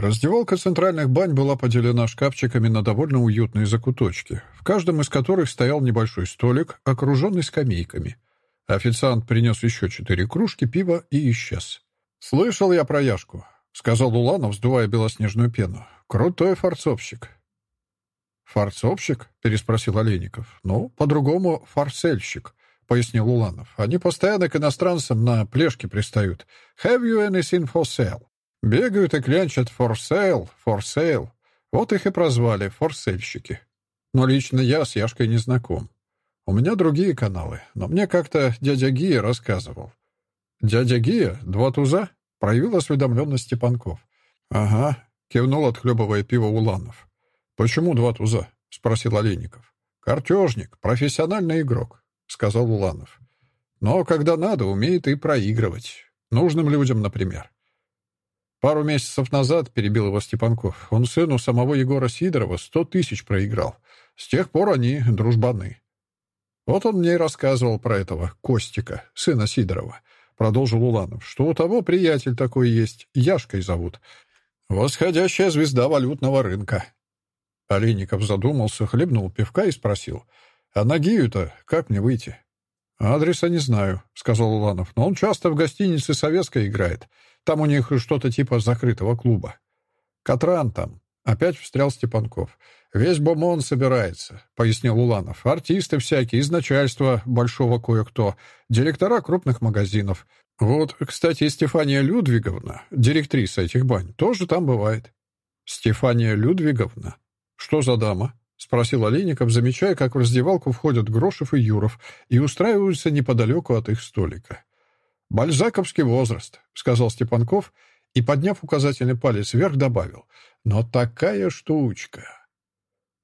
Раздевалка центральных бань была поделена шкафчиками на довольно уютные закуточки, в каждом из которых стоял небольшой столик, окруженный скамейками. Официант принес еще четыре кружки пива и исчез. «Слышал я про Яшку», — сказал Уланов, сдувая белоснежную пену. «Крутой форцовщик». «Форцовщик?» — переспросил Олейников. «Ну, по-другому форсельщик», — пояснил Уланов. «Они постоянно к иностранцам на плешке пристают. Have you anything for sale?» Бегают и клянчат «for sale», «for sale». Вот их и прозвали «форсельщики». Но лично я с Яшкой не знаком. У меня другие каналы, но мне как-то дядя Гия рассказывал. «Дядя Гия? Два туза?» — проявил осведомленность Степанков. «Ага», — кивнул, отхлебывая пиво Уланов. «Почему два туза?» — спросил Олейников. «Картежник, профессиональный игрок», — сказал Уланов. «Но когда надо, умеет и проигрывать. Нужным людям, например. Пару месяцев назад перебил его Степанков. Он сыну самого Егора Сидорова сто тысяч проиграл. С тех пор они дружбаны. Вот он мне и рассказывал про этого Костика, сына Сидорова. Продолжил Уланов, что у того приятель такой есть, Яшкой зовут. Восходящая звезда валютного рынка. Олейников задумался, хлебнул пивка и спросил. «А на Гию-то как мне выйти?» «Адреса не знаю», — сказал Уланов, «но он часто в гостинице «Советская» играет. Там у них что-то типа закрытого клуба. Катран там. Опять встрял Степанков. «Весь бомон собирается», — пояснил Уланов. «Артисты всякие, из начальства большого кое-кто, директора крупных магазинов. Вот, кстати, Стефания Людвиговна, директриса этих бань, тоже там бывает». «Стефания Людвиговна? Что за дама?» — спросил Олейников, замечая, как в раздевалку входят Грошев и Юров и устраиваются неподалеку от их столика. «Бальзаковский возраст», — сказал Степанков и, подняв указательный палец вверх, добавил. «Но такая штучка!»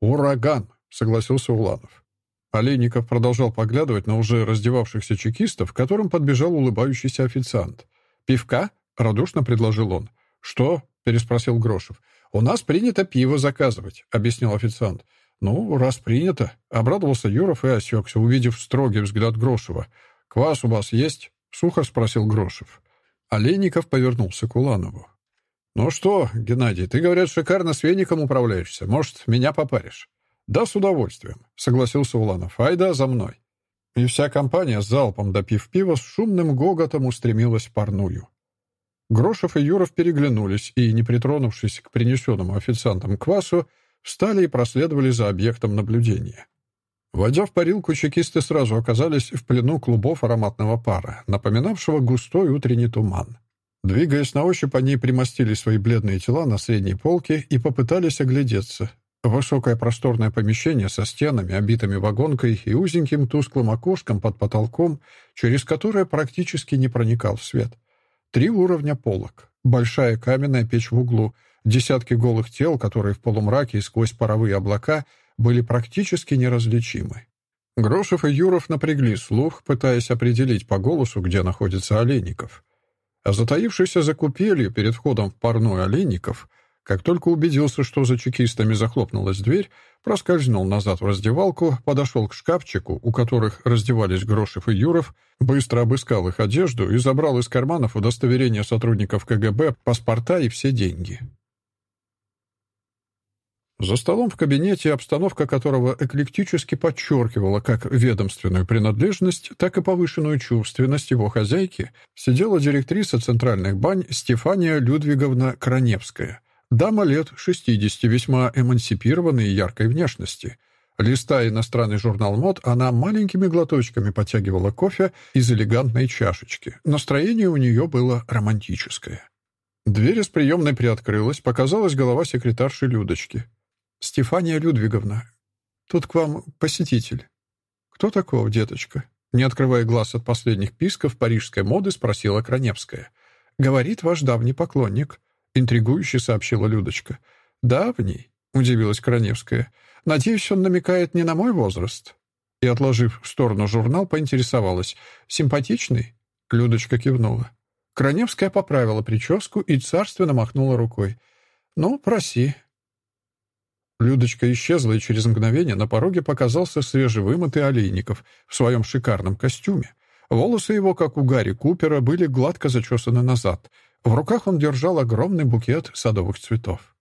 «Ураган», — согласился Уланов. Олейников продолжал поглядывать на уже раздевавшихся чекистов, к которым подбежал улыбающийся официант. «Пивка?» — радушно предложил он. «Что?» — переспросил Грошев. «У нас принято пиво заказывать», — объяснил официант. «Ну, раз принято», — обрадовался Юров и осекся, увидев строгий взгляд Грошева. «Квас у вас есть?» Сухо спросил Грошев. Олейников повернулся к Уланову. «Ну что, Геннадий, ты, говорят, шикарно с веником управляешься. Может, меня попаришь?» «Да, с удовольствием», — согласился Уланов. «Айда за мной». И вся компания, залпом допив пива, с шумным гоготом устремилась в парную. Грошев и Юров переглянулись и, не притронувшись к принесенному официантам квасу, встали и проследовали за объектом наблюдения. Войдя в парилку, чекисты сразу оказались в плену клубов ароматного пара, напоминавшего густой утренний туман. Двигаясь на ощупь, они примостили свои бледные тела на средней полке и попытались оглядеться. Высокое просторное помещение со стенами, обитыми вагонкой и узеньким тусклым окошком под потолком, через которое практически не проникал свет. Три уровня полок, большая каменная печь в углу, десятки голых тел, которые в полумраке и сквозь паровые облака — были практически неразличимы. Грошев и Юров напрягли слух, пытаясь определить по голосу, где находится Олейников. А затаившийся за купелью перед входом в парную Олейников, как только убедился, что за чекистами захлопнулась дверь, проскользнул назад в раздевалку, подошел к шкафчику, у которых раздевались Грошев и Юров, быстро обыскал их одежду и забрал из карманов удостоверения сотрудников КГБ, паспорта и все деньги. За столом в кабинете, обстановка которого эклектически подчеркивала как ведомственную принадлежность, так и повышенную чувственность его хозяйки, сидела директриса центральных бань Стефания Людвиговна Краневская, дама лет 60, весьма эмансипированной и яркой внешности. Листая иностранный журнал мод, она маленькими глоточками подтягивала кофе из элегантной чашечки. Настроение у нее было романтическое. Дверь из приемной приоткрылась, показалась голова секретарши Людочки. «Стефания Людвиговна, тут к вам посетитель». «Кто таков, деточка?» Не открывая глаз от последних писков парижской моды, спросила Краневская. «Говорит ваш давний поклонник», — интригующе сообщила Людочка. «Давний?» — удивилась Краневская. «Надеюсь, он намекает не на мой возраст?» И, отложив в сторону журнал, поинтересовалась. «Симпатичный?» Людочка кивнула. Краневская поправила прическу и царственно махнула рукой. «Ну, проси, Людочка исчезла, и через мгновение на пороге показался свежевымытый Олейников в своем шикарном костюме. Волосы его, как у Гарри Купера, были гладко зачесаны назад. В руках он держал огромный букет садовых цветов.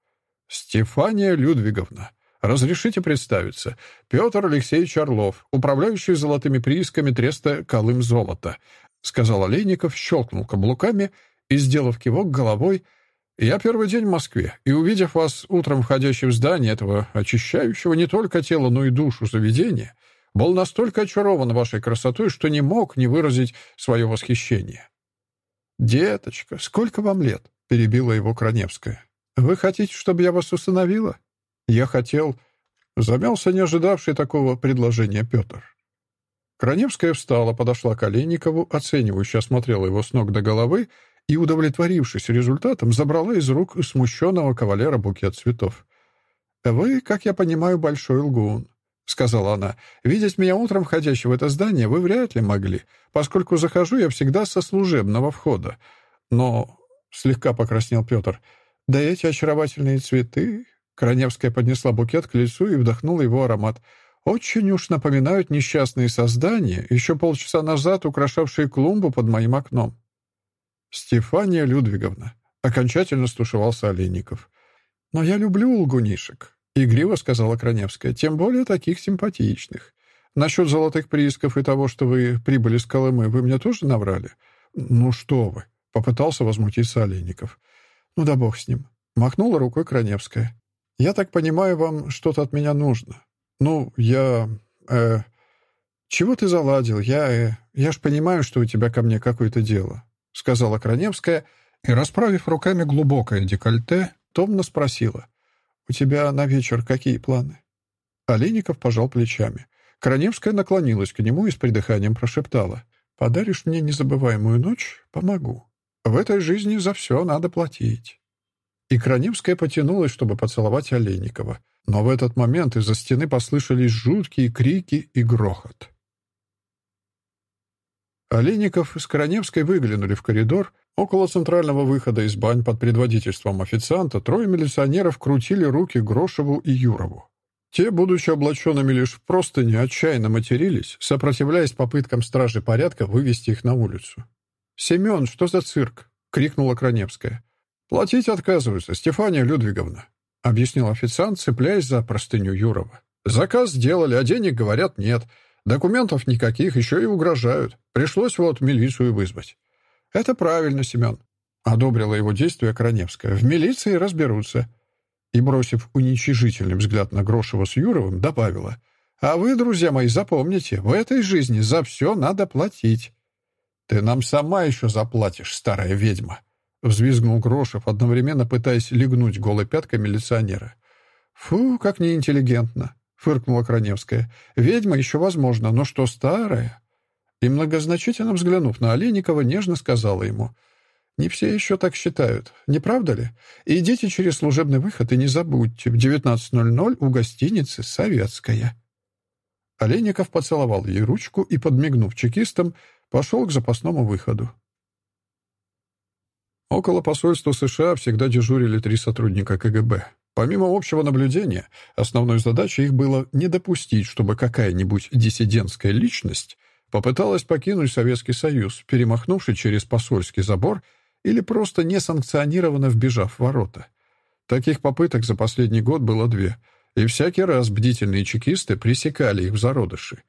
«Стефания Людвиговна, разрешите представиться. Петр Алексеевич Орлов, управляющий золотыми приисками треста «Колым золото», — сказал Олейников, щелкнул каблуками и, сделав кивок головой, «Я первый день в Москве, и, увидев вас утром входящим в здание этого очищающего не только тело, но и душу заведения, был настолько очарован вашей красотой, что не мог не выразить свое восхищение. «Деточка, сколько вам лет?» — перебила его Краневская. «Вы хотите, чтобы я вас усыновила?» «Я хотел...» — замялся не ожидавший такого предложения Петр. Краневская встала, подошла к Олейникову, оценивающе осмотрела его с ног до головы и, удовлетворившись результатом, забрала из рук смущенного кавалера букет цветов. «Вы, как я понимаю, большой лгун. — сказала она. «Видеть меня утром входящего в это здание вы вряд ли могли, поскольку захожу я всегда со служебного входа. Но...» — слегка покраснел Петр. «Да эти очаровательные цветы...» Краневская поднесла букет к лицу и вдохнула его аромат. «Очень уж напоминают несчастные создания, еще полчаса назад украшавшие клумбу под моим окном». «Стефания Людвиговна», — окончательно стушевался Олейников. «Но я люблю лгунишек. — игриво сказала Краневская. «Тем более таких симпатичных. Насчет золотых приисков и того, что вы прибыли с Колымы, вы мне тоже наврали?» «Ну что вы!» — попытался возмутиться Олейников. «Ну да бог с ним!» — махнула рукой Краневская. «Я так понимаю, вам что-то от меня нужно. Ну, я... э... Чего ты заладил? Я... э... Я ж понимаю, что у тебя ко мне какое-то дело», — сказала Краневская, и, расправив руками глубокое декольте, томно спросила. «У тебя на вечер какие планы?» Олейников пожал плечами. Краневская наклонилась к нему и с придыханием прошептала. «Подаришь мне незабываемую ночь? Помогу. В этой жизни за все надо платить». И Краневская потянулась, чтобы поцеловать Олейникова. Но в этот момент из-за стены послышались жуткие крики и грохот. Олейников с Короневской выглянули в коридор. Около центрального выхода из бань под предводительством официанта трое милиционеров крутили руки Грошеву и Юрову. Те, будучи облаченными лишь в простыни, отчаянно матерились, сопротивляясь попыткам стражи порядка вывести их на улицу. «Семен, что за цирк?» — крикнула Краневская. «Платить отказываются, Стефания Людвиговна», — объяснил официант, цепляясь за простыню Юрова. «Заказ сделали, а денег, говорят, нет. Документов никаких, еще и угрожают. Пришлось вот милицию вызвать». «Это правильно, Семен», — одобрила его действия Краневская. «В милиции разберутся». И, бросив уничижительный взгляд на Грошева с Юровым, добавила. «А вы, друзья мои, запомните, в этой жизни за все надо платить». «Ты нам сама еще заплатишь, старая ведьма», — взвизгнул Грошев, одновременно пытаясь легнуть голой пяткой милиционера. «Фу, как неинтеллигентно», — фыркнула Краневская. «Ведьма еще возможно, но что старая?» И, многозначительно взглянув на Олейникова, нежно сказала ему. «Не все еще так считают, не правда ли? Идите через служебный выход и не забудьте, в 19.00 у гостиницы «Советская». Олейников поцеловал ей ручку и, подмигнув чекистам, пошел к запасному выходу. Около посольства США всегда дежурили три сотрудника КГБ. Помимо общего наблюдения, основной задачей их было не допустить, чтобы какая-нибудь диссидентская личность попыталась покинуть Советский Союз, перемахнувши через посольский забор или просто несанкционированно вбежав в ворота. Таких попыток за последний год было две, и всякий раз бдительные чекисты пресекали их в зародыши.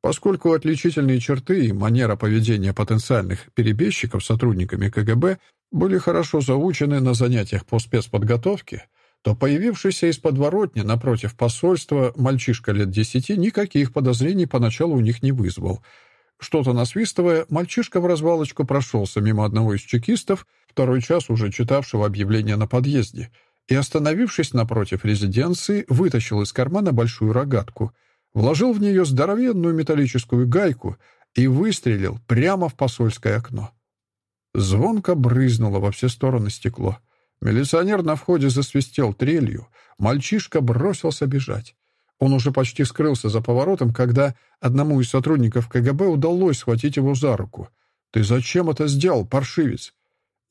Поскольку отличительные черты и манера поведения потенциальных перебежчиков сотрудниками КГБ были хорошо заучены на занятиях по спецподготовке, то появившийся из подворотни напротив посольства мальчишка лет десяти никаких подозрений поначалу у них не вызвал. Что-то насвистывая, мальчишка в развалочку прошелся мимо одного из чекистов, второй час уже читавшего объявление на подъезде, и, остановившись напротив резиденции, вытащил из кармана большую рогатку, вложил в нее здоровенную металлическую гайку и выстрелил прямо в посольское окно. Звонко брызнуло во все стороны стекло — Милиционер на входе засвистел трелью. Мальчишка бросился бежать. Он уже почти скрылся за поворотом, когда одному из сотрудников КГБ удалось схватить его за руку. «Ты зачем это сделал, паршивец?»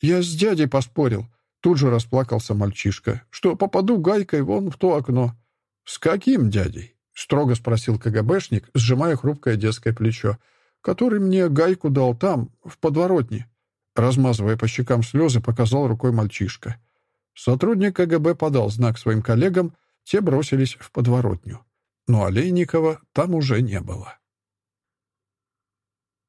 «Я с дядей поспорил». Тут же расплакался мальчишка. «Что, попаду гайкой вон в то окно?» «С каким дядей?» — строго спросил КГБшник, сжимая хрупкое детское плечо. «Который мне гайку дал там, в подворотне». Размазывая по щекам слезы, показал рукой мальчишка. Сотрудник КГБ подал знак своим коллегам, те бросились в подворотню. Но Олейникова там уже не было.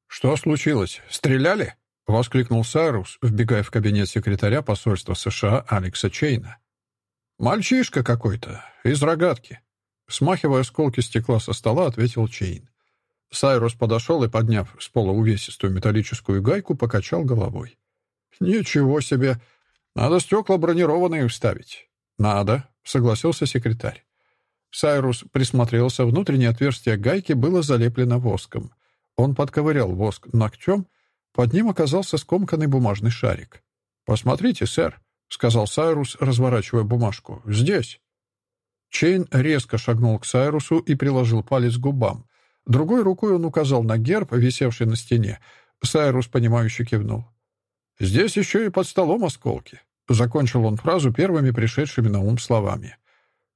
«Что случилось? Стреляли?» — воскликнул Сайрус, вбегая в кабинет секретаря посольства США Алекса Чейна. «Мальчишка какой-то, из рогатки», — смахивая осколки стекла со стола, ответил Чейн. Сайрус подошел и, подняв с пола увесистую металлическую гайку, покачал головой. «Ничего себе! Надо стекла бронированные вставить». «Надо», — согласился секретарь. Сайрус присмотрелся, внутреннее отверстие гайки было залеплено воском. Он подковырял воск ногтем, под ним оказался скомканный бумажный шарик. «Посмотрите, сэр», — сказал Сайрус, разворачивая бумажку. «Здесь». Чейн резко шагнул к Сайрусу и приложил палец к губам. Другой рукой он указал на герб, висевший на стене. Сайрус, понимающе кивнул. «Здесь еще и под столом осколки», — закончил он фразу первыми пришедшими на ум словами.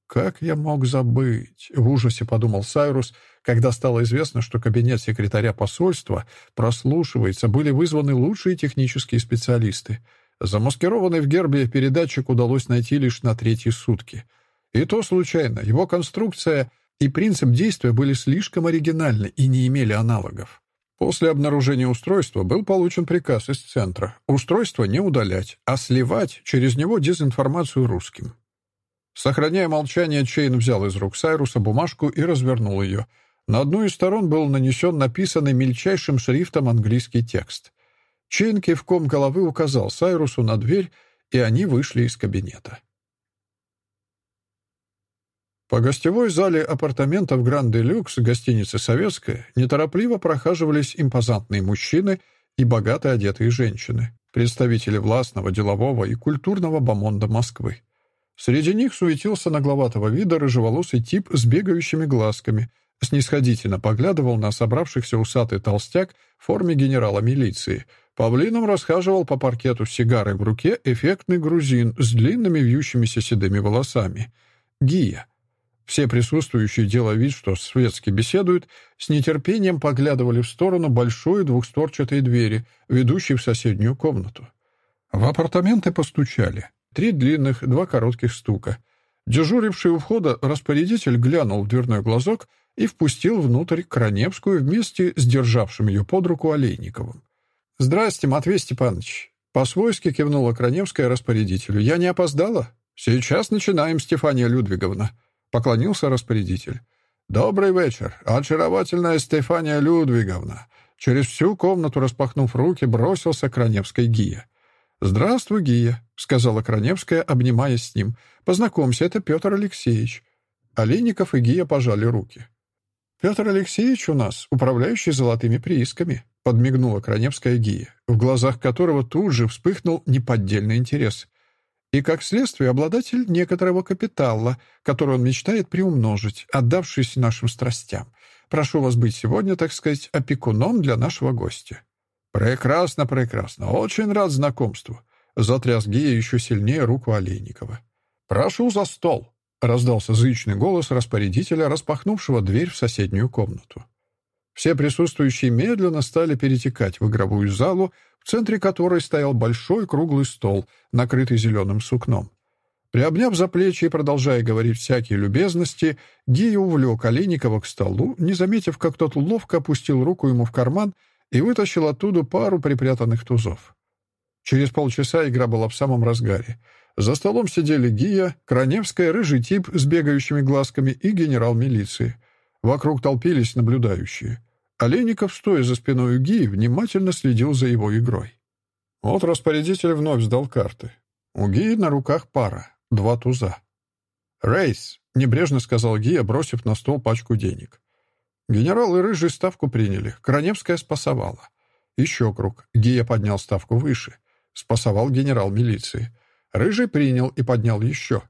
«Как я мог забыть?» — в ужасе подумал Сайрус, когда стало известно, что кабинет секретаря посольства прослушивается, были вызваны лучшие технические специалисты. Замаскированный в гербе передатчик удалось найти лишь на третьи сутки. И то случайно. Его конструкция и принцип действия были слишком оригинальны и не имели аналогов. После обнаружения устройства был получен приказ из центра. Устройство не удалять, а сливать через него дезинформацию русским. Сохраняя молчание, Чейн взял из рук Сайруса бумажку и развернул ее. На одну из сторон был нанесен написанный мельчайшим шрифтом английский текст. Чейн кивком головы указал Сайрусу на дверь, и они вышли из кабинета. По гостевой зале апартаментов «Гранде Люкс» гостиницы «Советская» неторопливо прохаживались импозантные мужчины и богато одетые женщины, представители властного, делового и культурного бомонда Москвы. Среди них суетился нагловатого вида рыжеволосый тип с бегающими глазками, снисходительно поглядывал на собравшихся усатый толстяк в форме генерала милиции. Павлином расхаживал по паркету сигарой в руке эффектный грузин с длинными вьющимися седыми волосами. Гия. Все присутствующие, делая вид, что светски беседуют, с нетерпением поглядывали в сторону большой двухстворчатой двери, ведущей в соседнюю комнату. В апартаменты постучали. Три длинных, два коротких стука. Дежуривший у входа распорядитель глянул в дверной глазок и впустил внутрь Краневскую вместе с державшим ее под руку Олейниковым. «Здрасте, Матвей Степанович!» По-свойски кивнула Краневская распорядителю. «Я не опоздала?» «Сейчас начинаем, Стефания Людвиговна», — поклонился распорядитель. «Добрый вечер, очаровательная Стефания Людвиговна!» Через всю комнату, распахнув руки, бросился Краневской Гия. «Здравствуй, Гия», — сказала Краневская, обнимаясь с ним. «Познакомься, это Петр Алексеевич». Олейников и Гия пожали руки. «Петр Алексеевич у нас, управляющий золотыми приисками», — подмигнула Краневская Гия, в глазах которого тут же вспыхнул неподдельный интерес. «И, как следствие, обладатель некоторого капитала, который он мечтает приумножить, отдавшись нашим страстям. Прошу вас быть сегодня, так сказать, опекуном для нашего гостя». «Прекрасно, прекрасно. Очень рад знакомству», — затряс Гия еще сильнее руку Олейникова. «Прошу за стол», — раздался зычный голос распорядителя, распахнувшего дверь в соседнюю комнату. Все присутствующие медленно стали перетекать в игровую залу, в центре которой стоял большой круглый стол, накрытый зеленым сукном. Приобняв за плечи и продолжая говорить всякие любезности, Гия увлек Олейникова к столу, не заметив, как тот ловко опустил руку ему в карман и вытащил оттуда пару припрятанных тузов. Через полчаса игра была в самом разгаре. За столом сидели Гия, Краневская, рыжий тип с бегающими глазками и генерал милиции. Вокруг толпились наблюдающие. Олейников, стоя за спиной Гии, внимательно следил за его игрой. Вот распорядитель вновь сдал карты. У Гии на руках пара, два туза. «Рейс», — небрежно сказал Гия, бросив на стол пачку денег. Генерал и Рыжий ставку приняли. Краневская спасовала. Еще круг. Гия поднял ставку выше. Спасовал генерал милиции. Рыжий принял и поднял еще.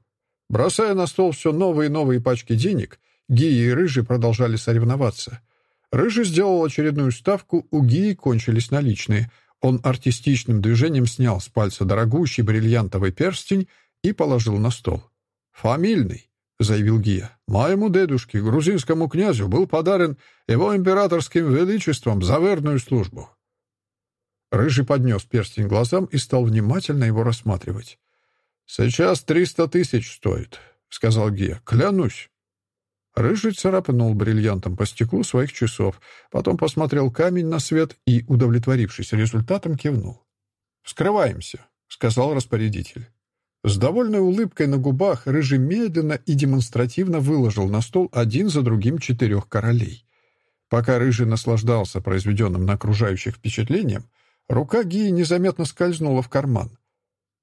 Бросая на стол все новые и новые пачки денег, Гия и Рыжий продолжали соревноваться. Рыжий сделал очередную ставку, у Гии кончились наличные. Он артистичным движением снял с пальца дорогущий бриллиантовый перстень и положил на стол. «Фамильный. — заявил Гия. «Моему дедушке, грузинскому князю, был подарен его императорским величеством за верную службу». Рыжий поднес перстень глазам и стал внимательно его рассматривать. «Сейчас триста тысяч стоит», — сказал Гия. «Клянусь». Рыжий царапнул бриллиантом по стеклу своих часов, потом посмотрел камень на свет и, удовлетворившись результатом, кивнул. «Вскрываемся», — сказал распорядитель. С довольной улыбкой на губах Рыжий медленно и демонстративно выложил на стол один за другим четырех королей. Пока Рыжий наслаждался произведенным на окружающих впечатлением, рука Гии незаметно скользнула в карман.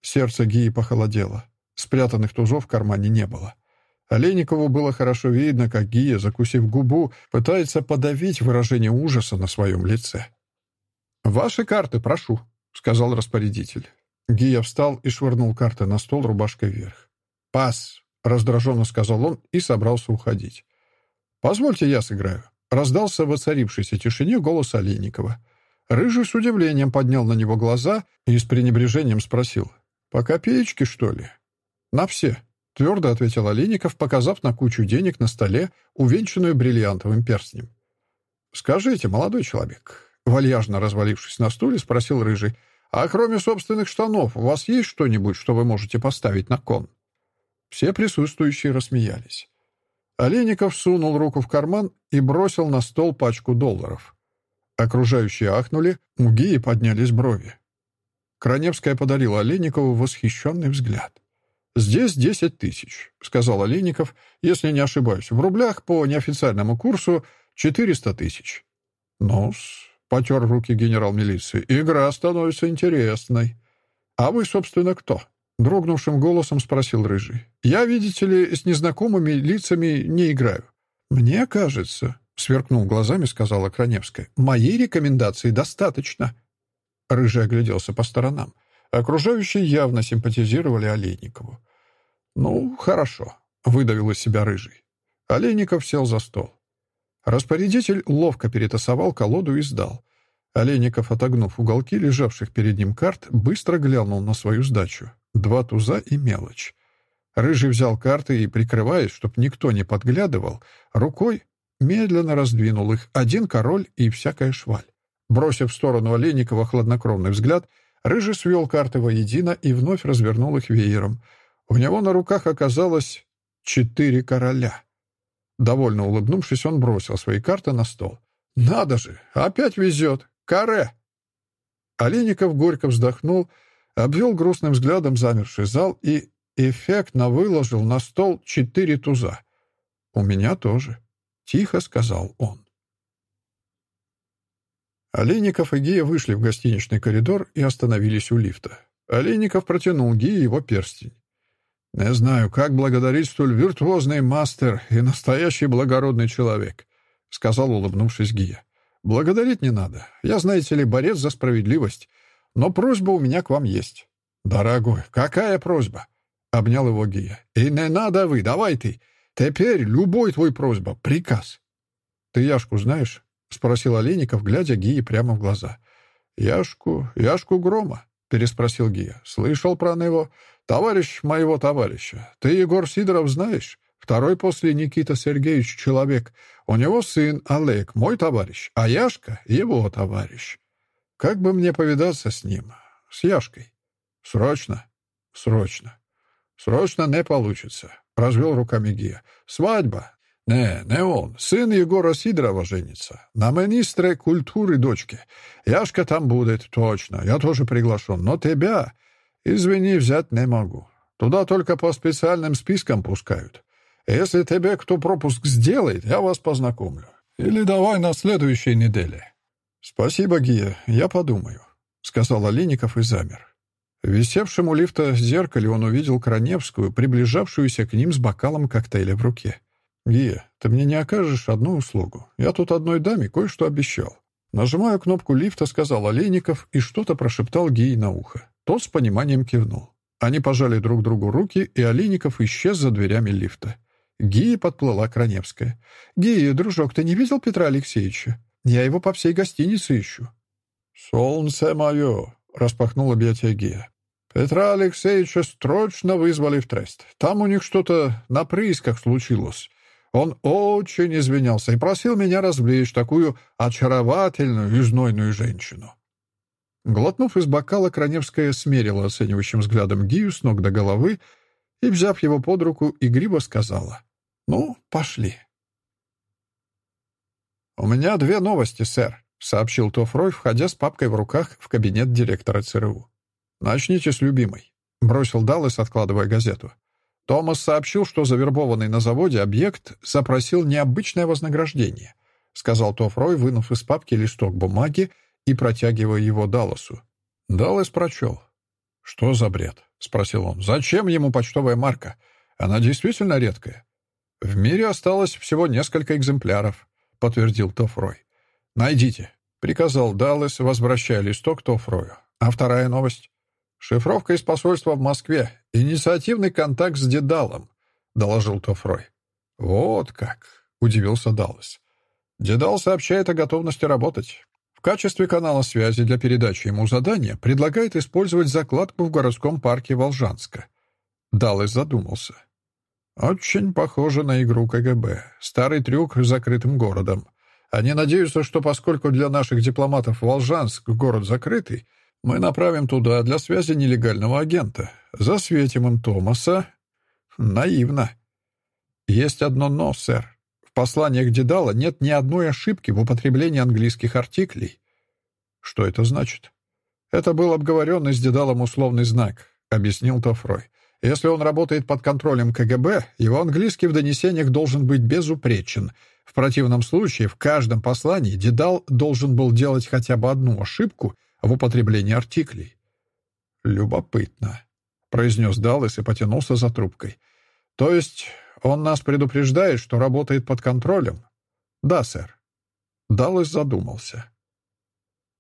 Сердце Гии похолодело. Спрятанных тузов в кармане не было. Олейникову было хорошо видно, как Гия, закусив губу, пытается подавить выражение ужаса на своем лице. «Ваши карты, прошу», — сказал распорядитель. Гия встал и швырнул карты на стол рубашкой вверх. «Пас», — раздраженно сказал он и собрался уходить. «Позвольте, я сыграю», — раздался в оцарившейся тишине голос Олейникова. Рыжий с удивлением поднял на него глаза и с пренебрежением спросил. «По копеечке, что ли?» «На все», — твердо ответил Олейников, показав на кучу денег на столе, увенчанную бриллиантовым перстнем. «Скажите, молодой человек», — вальяжно развалившись на стуле, спросил Рыжий, «а кроме собственных штанов у вас есть что-нибудь, что вы можете поставить на кон?» Все присутствующие рассмеялись. Олейников сунул руку в карман и бросил на стол пачку долларов. Окружающие ахнули, у Гии поднялись брови. Краневская подарила Олейникову восхищенный взгляд. «Здесь десять тысяч», — сказал Олейников, если не ошибаюсь. «В рублях по неофициальному курсу четыреста тысяч». «Ну-с», — потер руки генерал милиции, — «игра становится интересной». «А вы, собственно, кто?» — дрогнувшим голосом спросил Рыжий. «Я, видите ли, с незнакомыми лицами не играю». «Мне кажется», — сверкнул глазами, сказала Краневская, — «моей рекомендации достаточно». Рыжий огляделся по сторонам. Окружающие явно симпатизировали Олейникову. «Ну, хорошо», — выдавил из себя Рыжий. Олейников сел за стол. Распорядитель ловко перетасовал колоду и сдал. Олейников, отогнув уголки лежавших перед ним карт, быстро глянул на свою сдачу. Два туза и мелочь. Рыжий взял карты и, прикрываясь, чтоб никто не подглядывал, рукой медленно раздвинул их, один король и всякая шваль. Бросив в сторону Олейникова хладнокровный взгляд, Рыжий свел карты воедино и вновь развернул их веером. У него на руках оказалось четыре короля. Довольно улыбнувшись, он бросил свои карты на стол. «Надо же! Опять везет! Каре!» Олейников горько вздохнул, обвел грустным взглядом замерший зал и эффектно выложил на стол четыре туза. «У меня тоже», — тихо сказал он. Олейников и Гия вышли в гостиничный коридор и остановились у лифта. Олейников протянул Гии его перстень. «Не знаю, как благодарить столь виртуозный мастер и настоящий благородный человек», — сказал, улыбнувшись Гия. «Благодарить не надо. Я, знаете ли, борец за справедливость. Но просьба у меня к вам есть». «Дорогой, какая просьба?» — обнял его Гия. «И не надо вы, давай ты. Теперь любой твой просьба — приказ». «Ты Яшку знаешь?» — спросил Олейников, глядя Гии прямо в глаза. «Яшку, Яшку Грома?» — переспросил Гия. «Слышал про него? Товарищ моего товарища. Ты Егор Сидоров знаешь? Второй после Никита Сергеевич человек. У него сын Олег, мой товарищ, а Яшка — его товарищ. Как бы мне повидаться с ним? С Яшкой? Срочно? Срочно. Срочно не получится», — развел руками Гия. «Свадьба. Не, не он. Сын Егора Сидорова женится. На министре культуры дочки. Яшка там будет, точно. Я тоже приглашен. Но тебя, извини, взять не могу. Туда только по специальным спискам пускают. Если тебе кто пропуск сделает, я вас познакомлю. Или давай на следующей неделе. Спасибо, Гия, я подумаю, — сказал Олейников и замер. В висевшем у лифта зеркале он увидел Краневскую, приближавшуюся к ним с бокалом коктейля в руке. «Гия, ты мне не окажешь одну услугу. Я тут одной даме кое-что обещал». Нажимая кнопку лифта, сказал Олейников и что-то прошептал Гии на ухо. Тот с пониманием кивнул. Они пожали друг другу руки, и Олейников исчез за дверями лифта. Гия подплыла Краневская. «Гия, дружок, ты не видел Петра Алексеевича? Я его по всей гостинице ищу». «Солнце мое!» — распахнул объятия Гия. «Петра Алексеевича срочно вызвали в трест. Там у них что-то на приисках случилось. Он очень извинялся и просил меня развлечь такую очаровательную и знойную женщину. Глотнув из бокала, Краневская смерила оценивающим взглядом Гию с ног до головы и, взяв его под руку, игриво сказала. «Ну, пошли». «У меня две новости, сэр», — сообщил Тофрой, входя с папкой в руках в кабинет директора ЦРУ. «Начните с любимой», — бросил Даллас, откладывая газету. Томас сообщил, что завербованный на заводе объект запросил необычное вознаграждение, — сказал Тофрой, вынув из папки листок бумаги и протягивая его Далласу. Даллас прочел. «Что за бред?» — спросил он. «Зачем ему почтовая марка? Она действительно редкая». «В мире осталось всего несколько экземпляров», — подтвердил Тофрой. «Найдите», — приказал Даллас, возвращая листок Тофрою. «А вторая новость?» «Шифровка из посольства в Москве. Инициативный контакт с Дедалом», — доложил Тофрой. «Вот как», — удивился Даллас. «Дедал сообщает о готовности работать качестве канала связи для передачи ему задания предлагает использовать закладку в городском парке Волжанска. Даллес задумался. Очень похоже на игру КГБ. Старый трюк с закрытым городом. Они надеются, что поскольку для наших дипломатов Волжанск город закрытый, мы направим туда для связи нелегального агента. Засветим им Томаса. Наивно. Есть одно «но», сэр посланиях Дедала нет ни одной ошибки в употреблении английских артиклей. Что это значит? Это был обговоренный с Дедалом условный знак, объяснил Тофрой. Если он работает под контролем КГБ, его английский в донесениях должен быть безупречен. В противном случае в каждом послании Дедал должен был делать хотя бы одну ошибку в употреблении артиклей. «Любопытно», — произнес Даллес и потянулся за трубкой. «То есть он нас предупреждает, что работает под контролем?» «Да, сэр». Даллас задумался.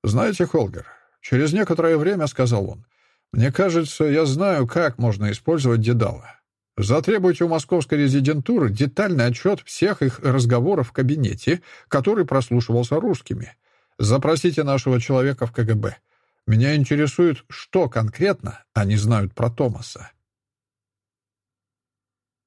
«Знаете, Холгер, через некоторое время, — сказал он, — мне кажется, я знаю, как можно использовать Дедала. Затребуйте у московской резидентуры детальный отчет всех их разговоров в кабинете, который прослушивался русскими. Запросите нашего человека в КГБ. Меня интересует, что конкретно они знают про Томаса».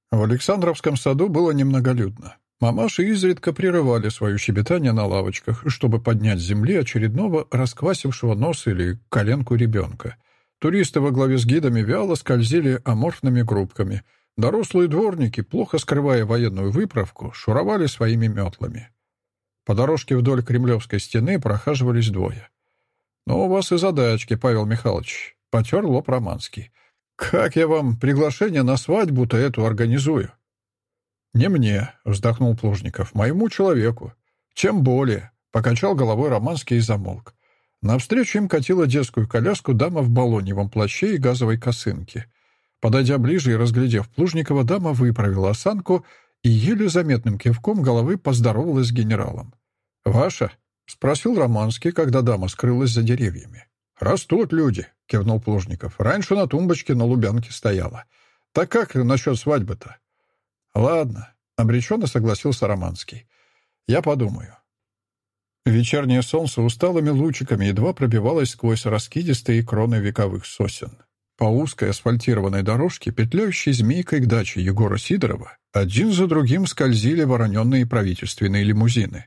В Александровском саду было немноголюдно. Мамаши изредка прерывали свое щебетание на лавочках, чтобы поднять с земли очередного расквасившего нос или коленку ребенка. Туристы во главе с гидами вяло скользили аморфными группками. Дорослые дворники, плохо скрывая военную выправку, шуровали своими метлами. По дорожке вдоль Кремлевской стены прохаживались двое. «Ну, у вас и задачки, Павел Михайлович», — потер лоб Романский. «Как я вам приглашение на свадьбу-то эту организую?» «Не мне», — вздохнул Плужников, — «моему человеку». «Чем более», — покачал головой Романский и замолк. Навстречу им катила детскую коляску дама в балоневом плаще и газовой косынке. Подойдя ближе и разглядев Плужникова, дама выправила осанку и еле заметным кивком головы поздоровалась с генералом. «Ваша?» — спросил Романский, когда дама скрылась за деревьями. «Растут люди», — кивнул Плужников. «Раньше на тумбочке на Лубянке стояла. Так как насчет свадьбы-то?» «Ладно», — обреченно согласился Романский. «Я подумаю». Вечернее солнце усталыми лучиками едва пробивалось сквозь раскидистые кроны вековых сосен. По узкой асфальтированной дорожке, петляющей змейкой к даче Егора Сидорова, один за другим скользили вороненные правительственные лимузины.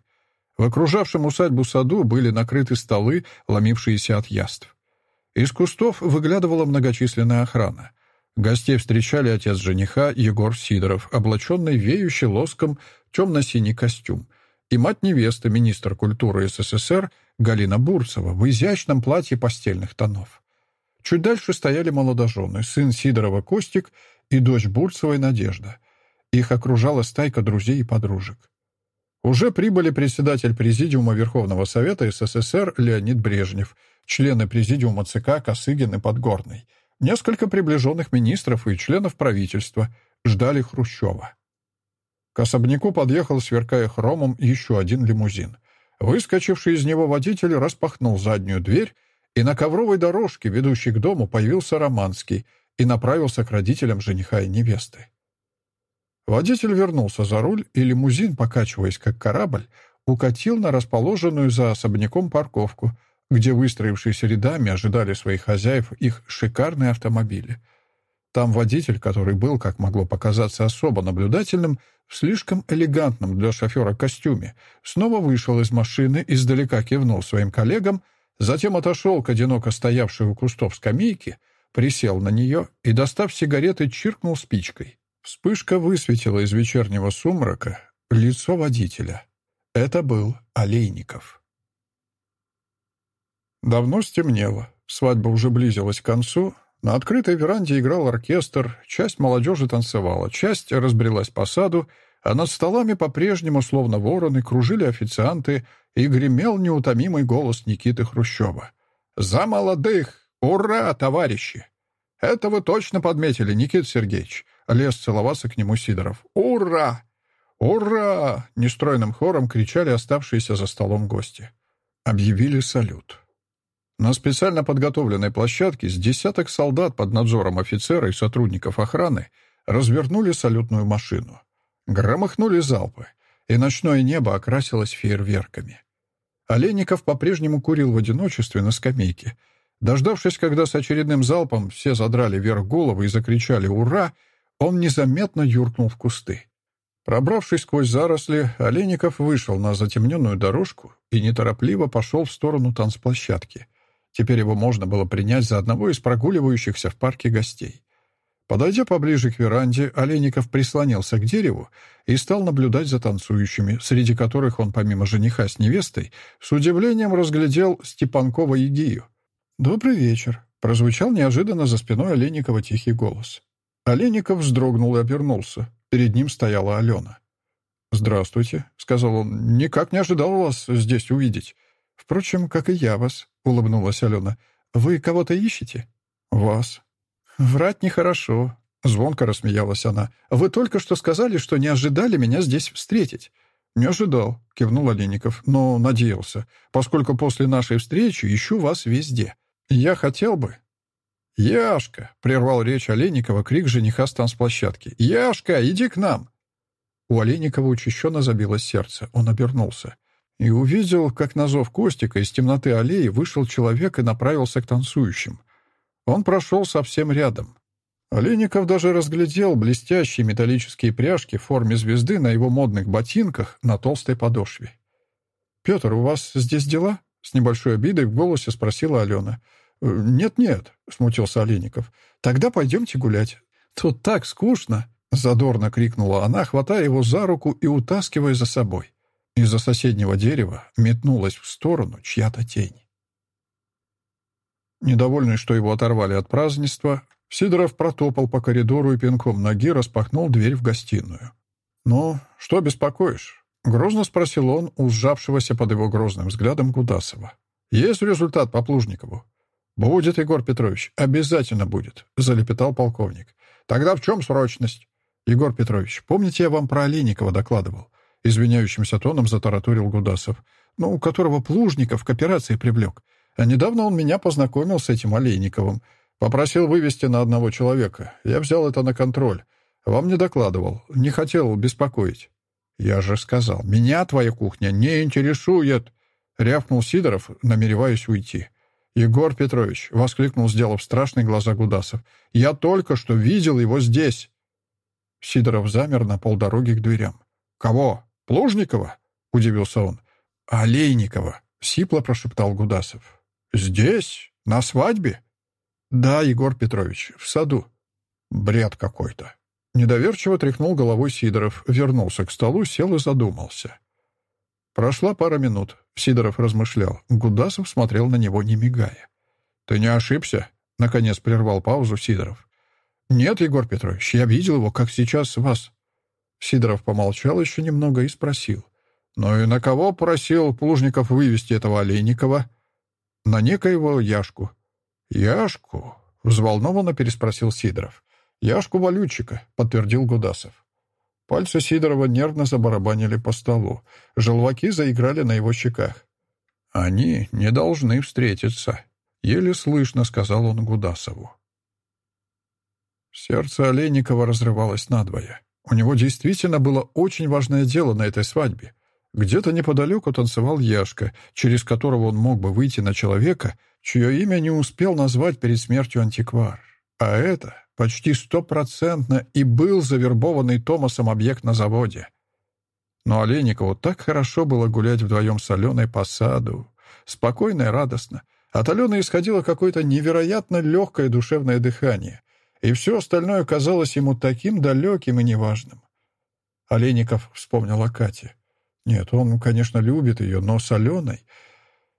В окружавшем усадьбу саду были накрыты столы, ломившиеся от яств. Из кустов выглядывала многочисленная охрана. Гостей встречали отец жениха Егор Сидоров, облаченный веющий лоском темно-синий костюм, и мать невесты, министр культуры СССР Галина Бурцева в изящном платье постельных тонов. Чуть дальше стояли молодожены, сын Сидорова Костик и дочь Бурцевой Надежда. Их окружала стайка друзей и подружек. Уже прибыли председатель Президиума Верховного Совета СССР Леонид Брежнев – члены Президиума ЦК Косыгин и Подгорный, несколько приближенных министров и членов правительства ждали Хрущева. К особняку подъехал, сверкая хромом, еще один лимузин. Выскочивший из него водитель распахнул заднюю дверь, и на ковровой дорожке, ведущей к дому, появился Романский и направился к родителям жениха и невесты. Водитель вернулся за руль, и лимузин, покачиваясь как корабль, укатил на расположенную за особняком парковку — где выстроившиеся рядами ожидали своих хозяев их шикарные автомобили. Там водитель, который был, как могло показаться, особо наблюдательным, в слишком элегантном для шофера костюме, снова вышел из машины, издалека кивнул своим коллегам, Затем отошел к одиноко стоявшей у кустов скамейке, присел на нее и, достав сигареты, чиркнул спичкой. Вспышка высветила из вечернего сумрака лицо водителя. Это был Олейников. Давно стемнело. Свадьба уже близилась к концу. На открытой веранде играл оркестр, часть молодежи танцевала, часть разбрелась по саду, а над столами по-прежнему, словно вороны, кружили официанты, и гремел неутомимый голос Никиты Хрущева. «За молодых! Ура, товарищи!» «Это вы точно подметили, Никита Сергеевич!» Лез целоваться к нему Сидоров. «Ура! Ура!» Нестройным хором кричали оставшиеся за столом гости. Объявили салют. На специально подготовленной площадке с десяток солдат под надзором офицера и сотрудников охраны развернули салютную машину. Громыхнули залпы, и ночное небо окрасилось фейерверками. Олейников по-прежнему курил в одиночестве на скамейке. Дождавшись, когда с очередным залпом все задрали вверх головы и закричали «Ура!», он незаметно юркнул в кусты. Пробравшись сквозь заросли, Олейников вышел на затемненную дорожку и неторопливо пошел в сторону танцплощадки — Теперь его можно было принять за одного из прогуливающихся в парке гостей. Подойдя поближе к веранде, Олейников прислонился к дереву и стал наблюдать за танцующими, среди которых он, помимо жениха с невестой, с удивлением разглядел Степанкова Егию. «Добрый вечер», — прозвучал неожиданно за спиной Олейникова тихий голос. Олейников вздрогнул и обернулся. Перед ним стояла Алена. «Здравствуйте», — сказал он. «Никак не ожидал вас здесь увидеть. Впрочем, как и я вас», — улыбнулась Алена. «Вы кого-то ищете?» «Вас». «Врать нехорошо», — звонко рассмеялась она. «Вы только что сказали, что не ожидали меня здесь встретить». «Не ожидал», — кивнул Олейников, — «но надеялся, поскольку после нашей встречи ищу вас везде. Я хотел бы...» «Яшка!» — прервал речь Олейникова крик жениха с танцплощадки. «Яшка, иди к нам!» У Олейникова учащенно забилось сердце. Он обернулся и увидел, как на зов Костика из темноты аллеи вышел человек и направился к танцующим. Он прошел совсем рядом. Олейников даже разглядел блестящие металлические пряжки в форме звезды на его модных ботинках на толстой подошве. «Петр, у вас здесь дела?» — с небольшой обидой в голосе спросила Алена. «Нет-нет», — смутился Олейников. «Тогда пойдемте гулять. Тут так скучно!» — задорно крикнула она, хватая его за руку и утаскивая за собой. Из-за соседнего дерева метнулась в сторону чья-то тень. Недовольный, что его оторвали от празднества, Сидоров протопал по коридору и пинком ноги распахнул дверь в гостиную. «Ну, что беспокоишь?» — грозно спросил он у сжавшегося под его грозным взглядом Гудасова. «Есть результат по Плужникову?» «Будет, Егор Петрович, обязательно будет», — залепетал полковник. «Тогда в чем срочность?» «Егор Петрович, помните, я вам про Олейникова докладывал? — извиняющимся тоном затараторил Гудасов. «Ну, которого Плужников к операции привлек. А недавно он меня познакомил с этим Олейниковым. Попросил вывести на одного человека. Я взял это на контроль. Вам не докладывал. Не хотел беспокоить». «Я же сказал, меня твоя кухня не интересует!» — рявкнул Сидоров, намереваясь уйти. «Егор Петрович!» — воскликнул, сделав страшные глаза Гудасов. «Я только что видел его здесь!» Сидоров замер на полдороги к дверям. «Кого?» «Плужникова?» — удивился он. «Олейникова», — сипло прошептал Гудасов. «Здесь? На свадьбе?» «Да, Егор Петрович, в саду». «Бред какой-то». Недоверчиво тряхнул головой Сидоров, вернулся к столу, сел и задумался. Прошла пара минут. Сидоров размышлял. Гудасов смотрел на него, не мигая. «Ты не ошибся?» — наконец прервал паузу Сидоров. «Нет, Егор Петрович, я видел его, как сейчас вас. Сидоров помолчал еще немного и спросил. «Ну и на кого просил Плужников вывести этого Олейникова?» «На некоего Яшку». «Яшку?» — взволнованно переспросил Сидоров. «Яшку Валютчика», — подтвердил Гудасов. Пальцы Сидорова нервно забарабанили по столу. Желваки заиграли на его щеках. «Они не должны встретиться», — еле слышно сказал он Гудасову. Сердце Олейникова разрывалось надвое. У него действительно было очень важное дело на этой свадьбе. Где-то неподалеку танцевал Яшка, через которого он мог бы выйти на человека, чье имя не успел назвать перед смертью антиквар. А это почти стопроцентно и был завербованный Томасом объект на заводе. Но Олейникову так хорошо было гулять вдвоем с Аленой по саду, спокойно и радостно. От Алены исходило какое-то невероятно легкое душевное дыхание, и все остальное казалось ему таким далеким и неважным. Олейников вспомнил о Кате. Нет, он, конечно, любит ее, но с Аленой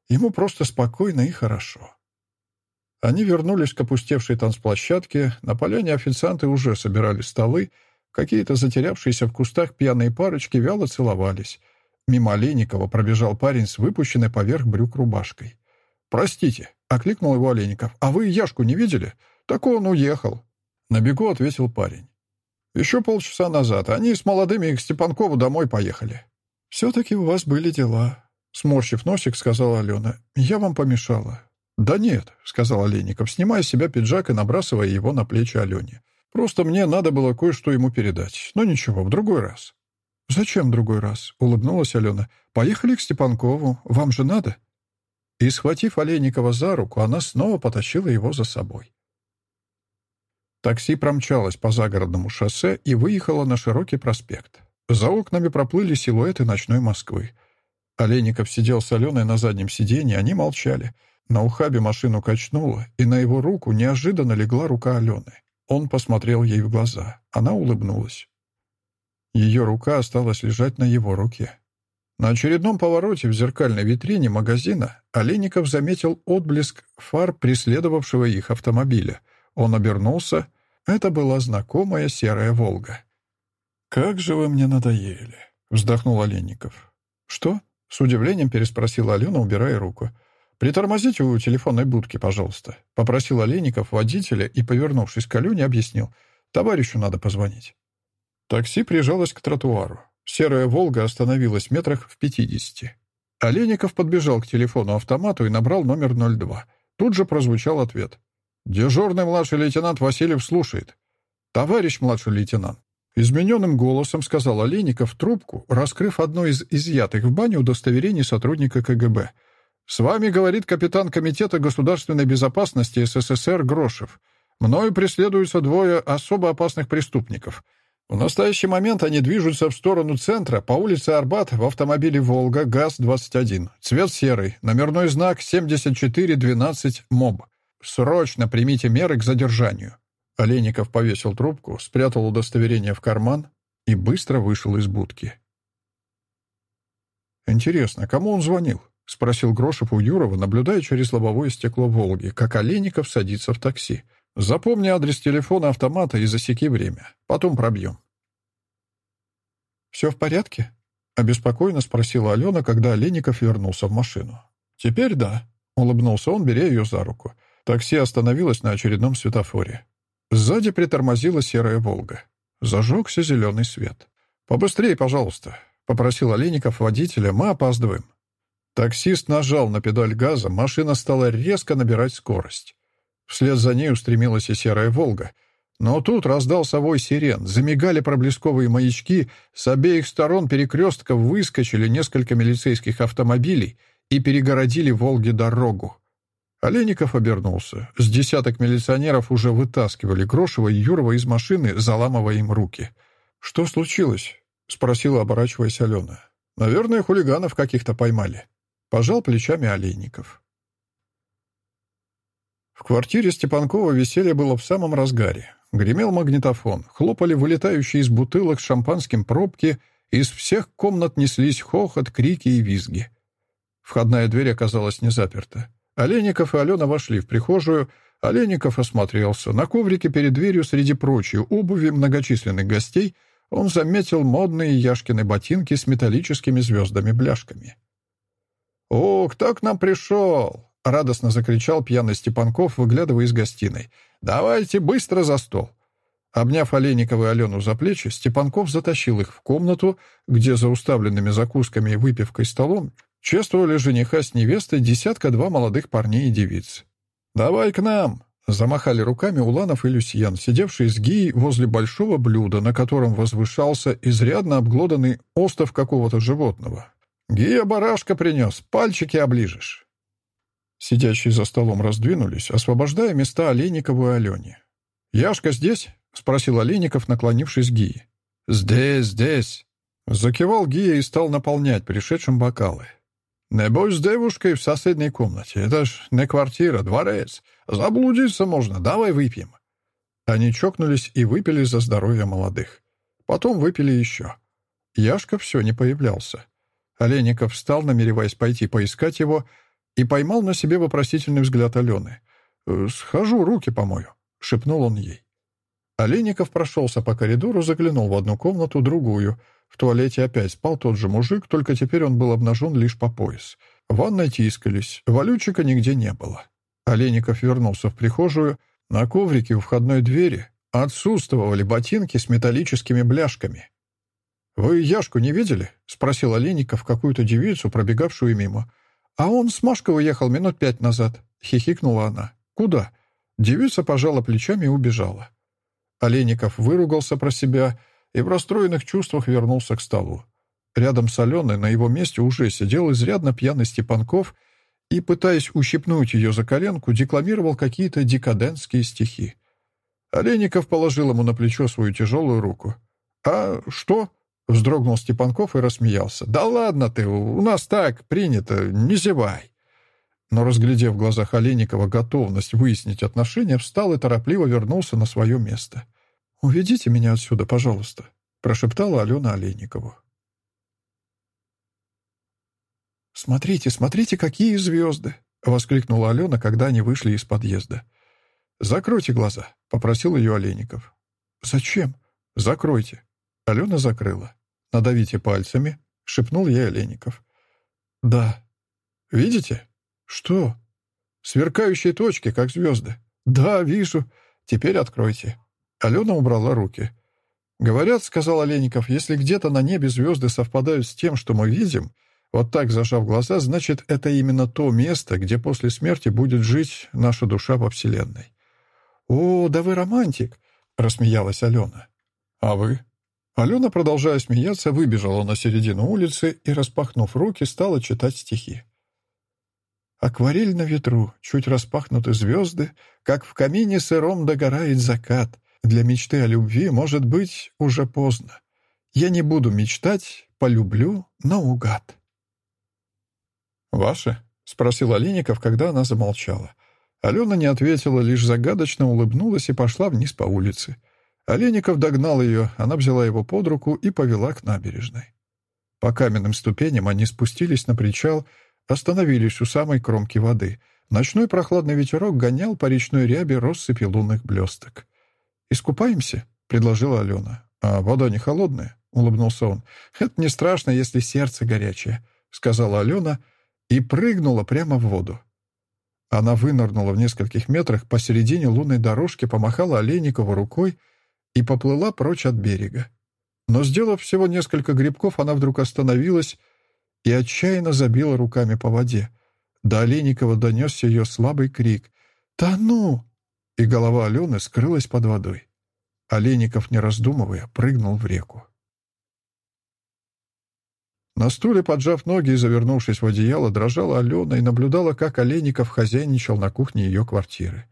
ему просто спокойно и хорошо. Они вернулись к опустевшей танцплощадке. На поляне официанты уже собирали столы. Какие-то затерявшиеся в кустах пьяные парочки вяло целовались. Мимо Олейникова пробежал парень с выпущенной поверх брюк рубашкой. «Простите», — окликнул его Олейников. «А вы Яшку не видели? Так он уехал». На бегу ответил парень. «Еще полчаса назад. Они с молодыми к Степанкову домой поехали». «Все-таки у вас были дела», — сморщив носик, сказала Алена. «Я вам помешала». «Да нет», — сказал Олейников, снимая с себя пиджак и набрасывая его на плечи Алене. «Просто мне надо было кое-что ему передать. Но ничего, в другой раз». «Зачем другой раз?» — улыбнулась Алена. «Поехали к Степанкову. Вам же надо?» И, схватив Олейникова за руку, она снова потащила его за собой. Такси промчалось по загородному шоссе и выехало на широкий проспект. За окнами проплыли силуэты ночной Москвы. Олейников сидел с Аленой на заднем сиденье, они молчали — на ухабе машину качнуло, и на его руку неожиданно легла рука Алены. Он посмотрел ей в глаза. Она улыбнулась. Ее рука осталась лежать на его руке. На очередном повороте в зеркальной витрине магазина Олейников заметил отблеск фар преследовавшего их автомобиля. Он обернулся. Это была знакомая серая «Волга». «Как же вы мне надоели!» — вздохнул Олейников. «Что?» — с удивлением переспросила Алена, убирая руку. «Притормозите у телефонной будки, пожалуйста», — попросил Олейников водителя и, повернувшись к Алене, объяснил. «Товарищу надо позвонить». Такси прижалось к тротуару. Серая «Волга» остановилась в метрах в пятидесяти. Олейников подбежал к телефону-автомату и набрал номер 02. Тут же прозвучал ответ. «Дежурный младший лейтенант Васильев слушает». «Товарищ младший лейтенант», — измененным голосом сказал Олейников трубку, раскрыв одно из изъятых в бане удостоверений сотрудника КГБ — с вами говорит капитан Комитета государственной безопасности СССР Грошев. Мною преследуются двое особо опасных преступников. В настоящий момент они движутся в сторону центра по улице Арбат в автомобиле «Волга» ГАЗ-21. Цвет серый, номерной знак 7412 МОБ. Срочно примите меры к задержанию. Олейников повесил трубку, спрятал удостоверение в карман и быстро вышел из будки. Интересно, кому он звонил? — спросил Грошев у Юрова, наблюдая через лобовое стекло «Волги», как Олейников садится в такси. «Запомни адрес телефона автомата и засеки время. Потом пробьем». «Все в порядке?» — обеспокоенно спросила Алена, когда Олейников вернулся в машину. «Теперь да», — улыбнулся он, беря ее за руку. Такси остановилось на очередном светофоре. Сзади притормозила серая «Волга». Зажегся зеленый свет. «Побыстрее, пожалуйста», — попросил Олейников водителя. «Мы опаздываем». Таксист нажал на педаль газа, машина стала резко набирать скорость. Вслед за ней устремилась и серая «Волга». Но тут раздался вой сирен, замигали проблесковые маячки, с обеих сторон перекрестков выскочили несколько милицейских автомобилей и перегородили «Волге» дорогу. Олейников обернулся. С десяток милиционеров уже вытаскивали Грошева и Юрова из машины, заламывая им руки. «Что случилось?» — спросила, оборачиваясь Алена. «Наверное, хулиганов каких-то поймали». Пожал плечами Олейников. В квартире Степанкова веселье было в самом разгаре. Гремел магнитофон, хлопали вылетающие из бутылок с шампанским пробки, из всех комнат неслись хохот, крики и визги. Входная дверь оказалась не заперта. Олейников и Алена вошли в прихожую. Олейников осмотрелся. На коврике перед дверью среди прочей обуви многочисленных гостей он заметил модные Яшкины ботинки с металлическими звездами-бляшками. «О, кто к нам пришел?» — радостно закричал пьяный Степанков, выглядывая из гостиной. «Давайте быстро за стол!» Обняв Олейникова и Алену за плечи, Степанков затащил их в комнату, где за уставленными закусками и выпивкой столом чествовали жениха с невестой десятка-два молодых парней и девиц. «Давай к нам!» — замахали руками Уланов и Люсьян, сидевшие с Гией возле большого блюда, на котором возвышался изрядно обглоданный остов какого-то животного. «Гия барашка принес, пальчики оближешь». Сидящие за столом раздвинулись, освобождая места Олейникову и Алене. «Яшка здесь?» — спросил Олейников, наклонившись к Гии. «Здесь, здесь!» Закивал Гия и стал наполнять пришедшим бокалы. «Небось, с девушкой в соседней комнате. Это ж не квартира, дворец. Заблудиться можно. Давай выпьем». Они чокнулись и выпили за здоровье молодых. Потом выпили еще. Яшка все не появлялся. Олейников встал, намереваясь пойти поискать его, и поймал на себе вопросительный взгляд Алены. «Э, «Схожу, руки помою», — шепнул он ей. Олейников прошелся по коридору, заглянул в одну комнату, другую. В туалете опять спал тот же мужик, только теперь он был обнажен лишь по пояс. В ванной тискались, валютчика нигде не было. Олейников вернулся в прихожую. На коврике у входной двери отсутствовали ботинки с металлическими бляшками. «Вы Яшку не видели?» — спросил Олейников какую-то девицу, пробегавшую мимо. «А он с Машкой уехал минут пять назад», — хихикнула она. «Куда?» Девица пожала плечами и убежала. Олейников выругался про себя и в расстроенных чувствах вернулся к столу. Рядом с Аленой на его месте уже сидел изрядно пьяный Степанков и, пытаясь ущипнуть ее за коленку, декламировал какие-то декадентские стихи. Олейников положил ему на плечо свою тяжелую руку. «А что?» Вздрогнул Степанков и рассмеялся. «Да ладно ты, у нас так принято, не зевай». Но, разглядев в глазах Олейникова готовность выяснить отношения, встал и торопливо вернулся на свое место. «Уведите меня отсюда, пожалуйста», — прошептала Алена Олейникову. «Смотрите, смотрите, какие звезды!» — воскликнула Алена, когда они вышли из подъезда. «Закройте глаза», — попросил ее Олейников. «Зачем?» «Закройте». Алена закрыла. «Надавите пальцами», — шепнул ей Олейников. «Да». «Видите?» «Что?» «Сверкающие точки, как звезды». «Да, вижу. Теперь откройте». Алена убрала руки. «Говорят, — сказал Олейников, — если где-то на небе звезды совпадают с тем, что мы видим, вот так зажав глаза, значит, это именно то место, где после смерти будет жить наша душа во Вселенной». «О, да вы романтик!» — рассмеялась Алена. «А вы?» Алена, продолжая смеяться, выбежала на середину улицы и, распахнув руки, стала читать стихи. Акварель на ветру, чуть распахнуты звезды, Как в камине сыром догорает закат. Для мечты о любви, может быть, уже поздно. Я не буду мечтать, полюблю наугад. «Ваши?» — спросил Олейников, когда она замолчала. Алена не ответила, лишь загадочно улыбнулась и пошла вниз по улице. Олейников догнал ее, она взяла его под руку и повела к набережной. По каменным ступеням они спустились на причал, остановились у самой кромки воды. Ночной прохладный ветерок гонял по речной рябе россыпи лунных блесток. «Искупаемся?» — предложила Алена. «А вода не холодная?» — улыбнулся он. «Это не страшно, если сердце горячее», — сказала Алена и прыгнула прямо в воду. Она вынырнула в нескольких метрах посередине лунной дорожки, помахала Олейникову рукой — и поплыла прочь от берега. Но, сделав всего несколько грибков, она вдруг остановилась и отчаянно забила руками по воде. До Олейникова донесся ее слабый крик «Да ну!» И голова Алены скрылась под водой. Олейников, не раздумывая, прыгнул в реку. На стуле, поджав ноги и завернувшись в одеяло, дрожала Алена и наблюдала, как Олейников хозяйничал на кухне ее квартиры.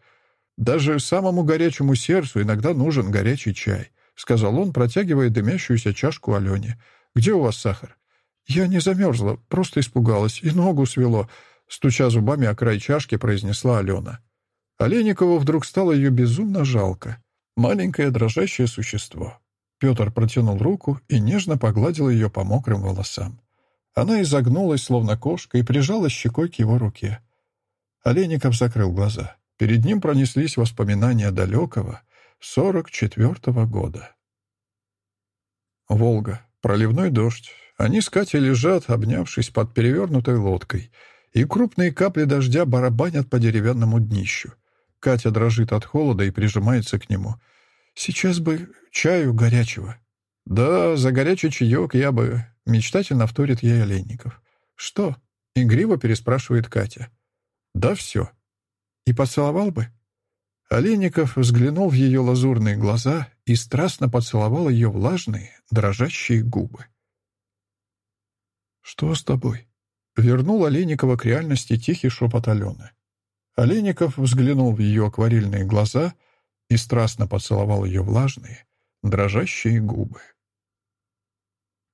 «Даже самому горячему сердцу иногда нужен горячий чай», — сказал он, протягивая дымящуюся чашку Алене. «Где у вас сахар?» «Я не замерзла, просто испугалась, и ногу свело», — стуча зубами о край чашки, произнесла Алена. Олейникову вдруг стало ее безумно жалко. Маленькое дрожащее существо. Петр протянул руку и нежно погладил ее по мокрым волосам. Она изогнулась, словно кошка, и прижала щекой к его руке. Олейников закрыл глаза. Перед ним пронеслись воспоминания далекого, 44-го года. Волга, проливной дождь. Они с Катей лежат, обнявшись под перевернутой лодкой, и крупные капли дождя барабанят по деревянному днищу. Катя дрожит от холода и прижимается к нему. «Сейчас бы чаю горячего». «Да, за горячий чаек я бы...» — мечтательно вторит ей Олейников. «Что?» — игриво переспрашивает Катя. «Да все», и поцеловал бы?» Олейников взглянул в ее лазурные глаза и страстно поцеловал ее влажные, дрожащие губы. «Что с тобой?» Вернул Олейникова к реальности тихий шепот Алены. Олейников взглянул в ее акварельные глаза и страстно поцеловал ее влажные, дрожащие губы.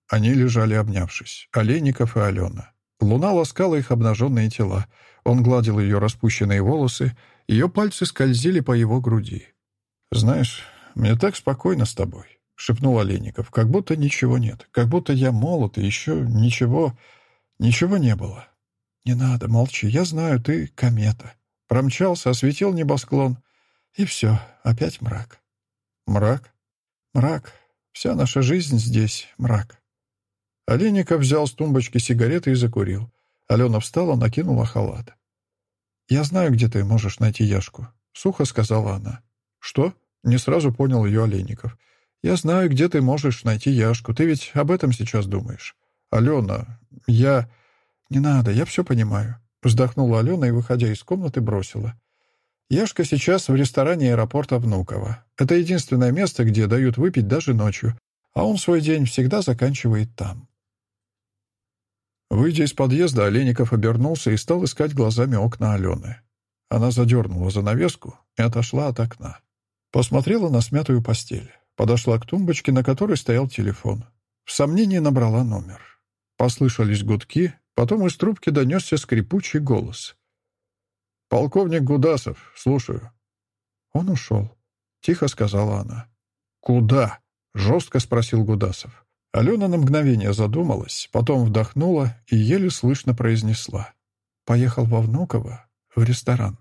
Они лежали обнявшись, Олейников и Алена. Луна ласкала их обнаженные тела. Он гладил ее распущенные волосы, ее пальцы скользили по его груди. «Знаешь, мне так спокойно с тобой», — шепнул Олейников, «как будто ничего нет, как будто я молод, и еще ничего, ничего не было». «Не надо, молчи, я знаю, ты комета». Промчался, осветил небосклон, и все, опять мрак. Мрак? Мрак. Вся наша жизнь здесь — мрак. Олейников взял с тумбочки сигареты и закурил. Алена встала, накинула халат. «Я знаю, где ты можешь найти Яшку», — сухо сказала она. «Что?» — не сразу понял ее Олейников. «Я знаю, где ты можешь найти Яшку. Ты ведь об этом сейчас думаешь». «Алена, я...» «Не надо, я все понимаю», — вздохнула Алена и, выходя из комнаты, бросила. «Яшка сейчас в ресторане аэропорта Внуково. Это единственное место, где дают выпить даже ночью, а он свой день всегда заканчивает там». Выйдя из подъезда, Олейников обернулся и стал искать глазами окна Алены. Она задернула занавеску и отошла от окна. Посмотрела на смятую постель. Подошла к тумбочке, на которой стоял телефон. В сомнении набрала номер. Послышались гудки, потом из трубки донесся скрипучий голос. «Полковник Гудасов, слушаю». «Он ушел», — тихо сказала она. «Куда?» — жестко спросил Гудасов. Алена на мгновение задумалась, потом вдохнула и еле слышно произнесла. «Поехал во Внуково в ресторан».